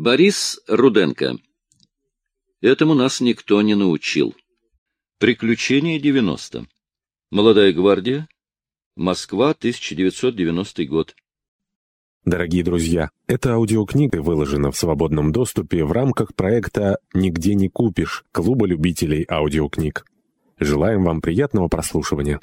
Борис Руденко. Этому нас никто не научил. Приключения 90. Молодая гвардия. Москва, 1990 год. Дорогие друзья, эта аудиокнига выложена в свободном доступе в рамках проекта «Нигде не купишь» Клуба любителей аудиокниг. Желаем вам приятного прослушивания.